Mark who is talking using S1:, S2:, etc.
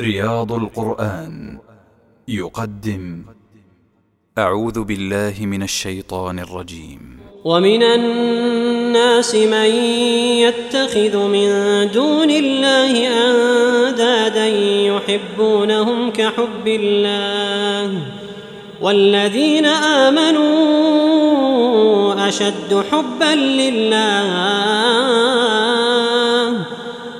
S1: رياض القرآن. يقدم. أعوذ بالله من الشيطان الرجيم.
S2: ومن الناس من يتخذ من دون الله أندادا يحبونهم كحب الله. والذين آمنوا أشد حبا لله.